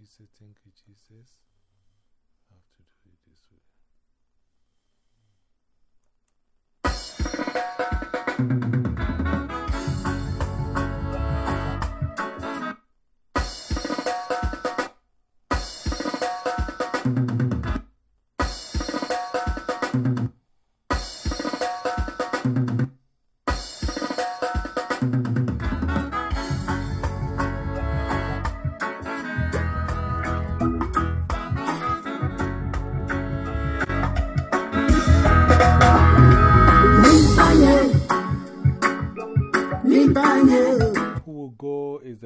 Jesus. Thank you, Jesus.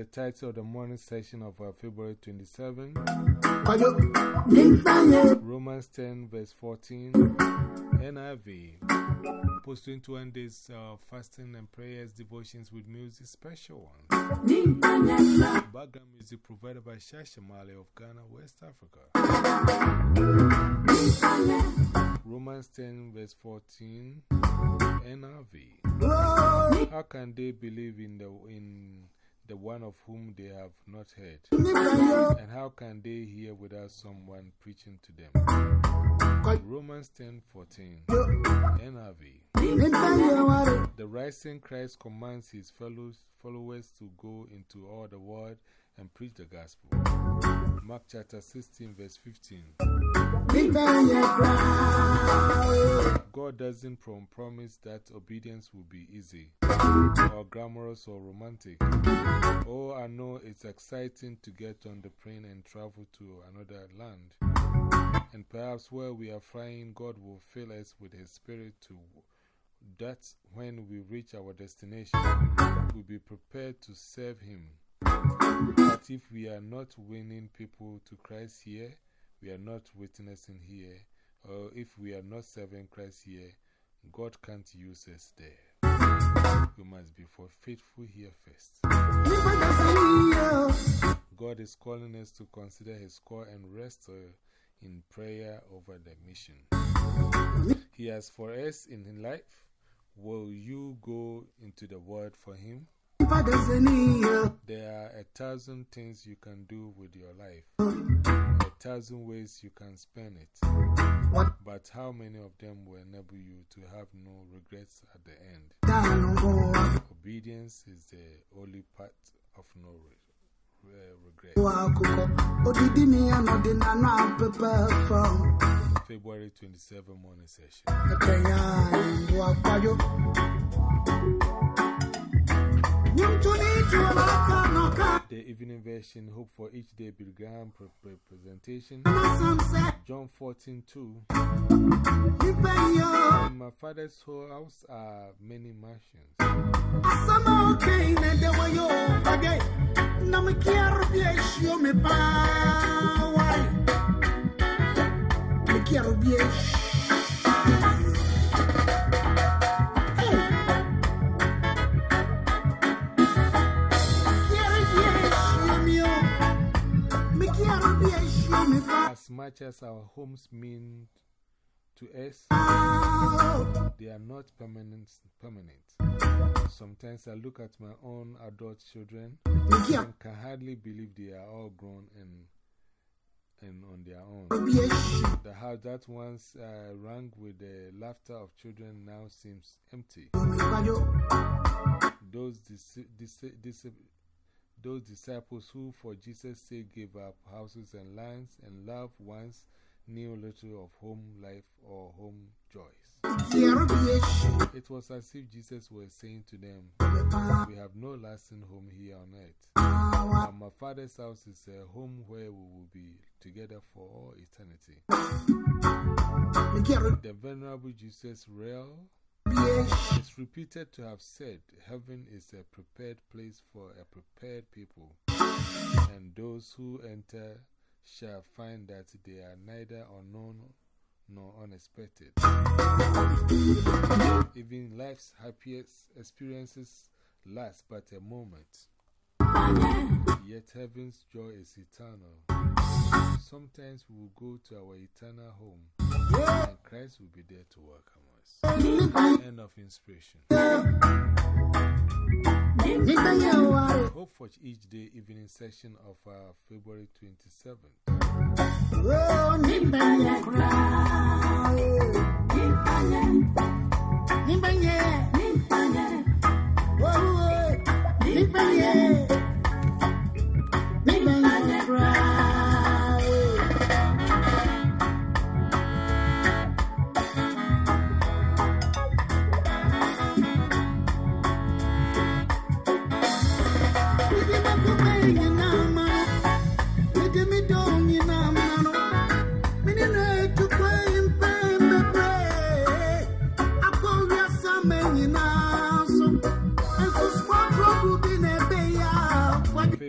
The title of the morning session of uh, February 27. Romans 10, verse 14. NIV. Post 21 days uh, fasting and prayers, devotions with music, special ones. Background music provided by Shasha Mali of Ghana, West Africa. Romans 10, verse 14. NIV. How can they believe in the, in the one of whom they have not heard? And how can they hear without someone preaching to them? Romans 10 14 NIV The rising Christ commands his fellows, followers to go into all the world and preach the gospel. Mark chapter 16, verse 15. God doesn't prom promise that obedience will be easy, or glamorous, or romantic. Oh, I know it's exciting to get on the plane and travel to another land. And perhaps where we are flying, God will fill us with His Spirit to that when we reach our destination, we'll be prepared to serve Him. But if we are not winning people to Christ here, we are not witnessing here, or if we are not serving Christ here, God can't use us there. We must be for faithful here first. God is calling us to consider His call and rest uh, in prayer over the mission. He has for us in life. Will you go into the world for Him? There are a thousand things you can do with your life, a thousand ways you can spend it. But how many of them will enable you to have no regrets at the end? Obedience is the only part of no regret. February 27 morning session. The evening version, Hope for Each Day Billy Graham presentation. John 14 2. In my father's house are many mansions. Quiero bien. As our homes mean to us, they are not permanent. permanent. Sometimes I look at my own adult children and can hardly believe they are all grown and, and on their own. The house that once uh, rang with the laughter of children now seems empty. Those dis dis dis those disciples who, for Jesus' sake, gave up houses and lands and loved ones knew little of home life or home joys. It was as if Jesus was saying to them, We have no lasting home here on earth. And my Father's house is a home where we will be together for all eternity. The Venerable J. C. Ryle it's repeated to have said, Heaven is a prepared place for a prepared people, and those who enter shall find that they are neither unknown nor unexpected. Even life's happiest experiences last but a moment, yet heaven's joy is eternal. Sometimes we will go to our eternal home, Christ will be there to welcome us. End of inspiration. Hope for each day evening session of uh, February 27th.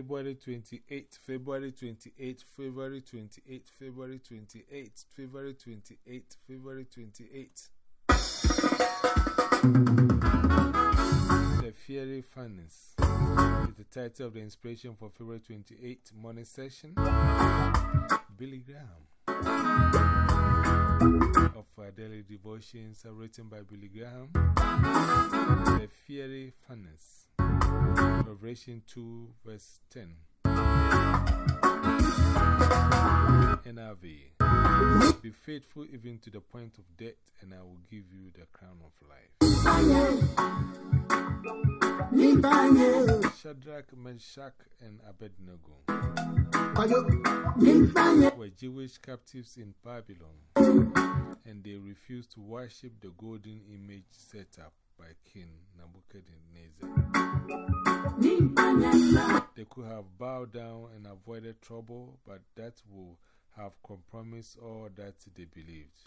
February 28th, February 28th, February 28th, February 28th, February 28th, February 28th. The Fiery Furnace is the title of the inspiration for February 28th morning session. Billy Graham of our daily devotions are written by Billy Graham. The Fiery Furnace. Revelation 2, verse 10. NRV. Be faithful even to the point of death, and I will give you the crown of life. Shadrach, Meshach, and Abednego were Jewish captives in Babylon, and they refused to worship the golden image set up by King Nebuchadnezzar. They could have bowed down and avoided trouble, but that would have compromised all that they believed.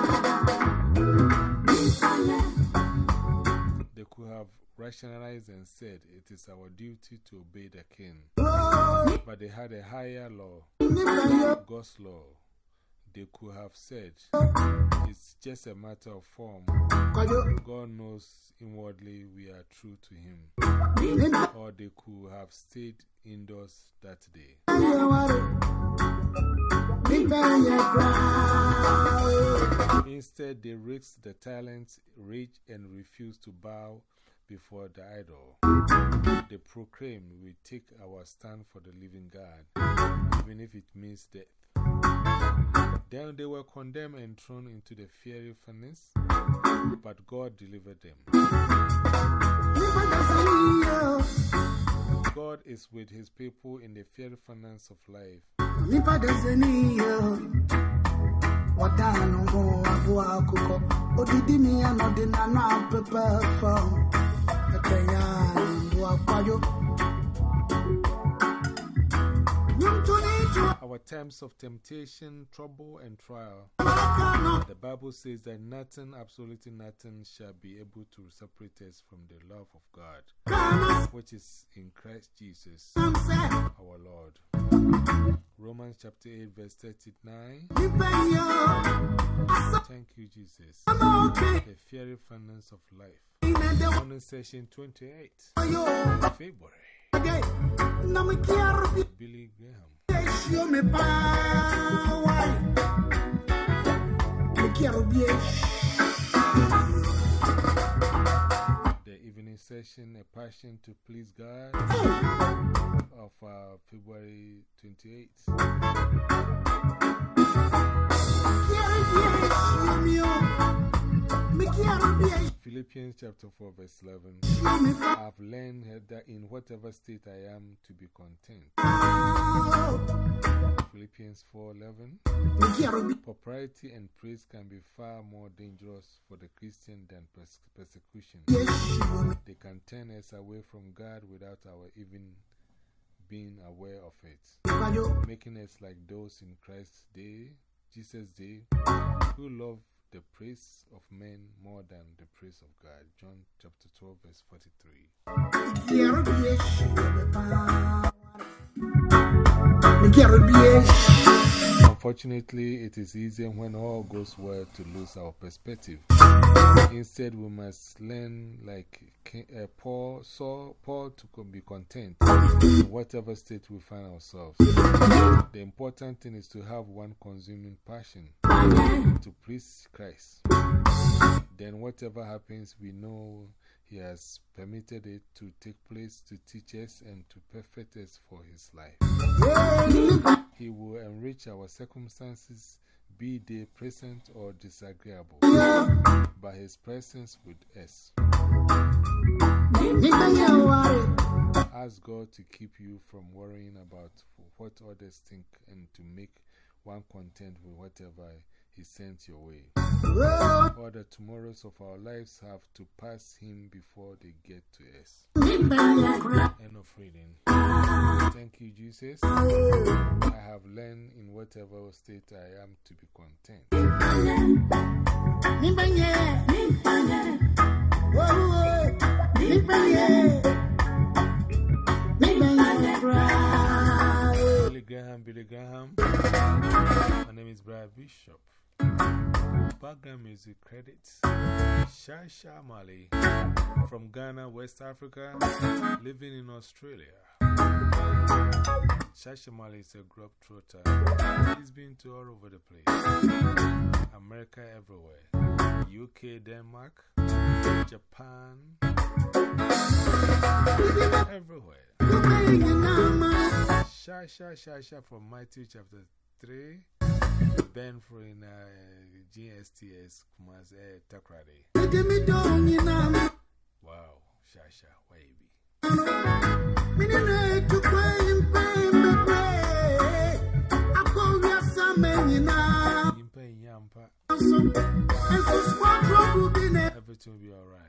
They could have rationalized and said, It is our duty to obey the king. But they had a higher law, God's law they could have said, It's just a matter of form. God knows inwardly we are true to Him. Or they could have stayed indoors that day. Instead, they risked the talents, rage, and refused to bow before the idol. They proclaimed, We take our stand for the living God, even if it means death. Then they were condemned and thrown into the fiery furnace, but God delivered them. God is with his people in the fiery furnace of life nipa dezeni yo wadano go abua kuko odidi mi anodina na prepare for ekenya ndo akwayo Our times of temptation, trouble, and trial, the Bible says that nothing, absolutely nothing, shall be able to separate us from the love of God, which is in Christ Jesus, our Lord. Romans chapter 8, verse 39. Thank you, Jesus. The fiery furnace of life. Morning session 28, February. Billy Graham. The evening session, A Passion to Please God, of uh, February 28th. Philippians chapter 4, verse 11. I've learned that in whatever state I am to be content. Philippians 4 11. Propriety and praise can be far more dangerous for the Christian than pers persecution. They can turn us away from God without our even being aware of it, making us like those in Christ's day, Jesus' day, who love the praise of men more than the praise of God. John chapter 12, verse 43. Unfortunately, it is easier when all goes well to lose our perspective. Instead, we must learn, like uh, Paul, saw Paul to be content in whatever state we find ourselves. The important thing is to have one consuming passion to please Christ. Then, whatever happens, we know He has permitted it to take place to teach us and to perfect us for His life. He will enrich our circumstances, be they present or disagreeable, by His presence with us. Ask God to keep you from worrying about what others think and to make one content with whatever He sends your way. All the tomorrows of our lives have to pass Him before they get to us. End of reading. Thank you, Jesus. I have learned in whatever state I am to be content. Graham, Billy Graham. My name is Brad Bishop. Background music credits Shasha Mali from Ghana, West Africa, living in Australia. Shasha Mali is a globetrotter. He's been to all over the place America, everywhere, UK, Denmark, Japan, everywhere. Shasha, Shasha from Matthew chapter 3. Ben in uh, GSTS uh, Takoradi. Wow, Shasha, wavy. Everything will be alright.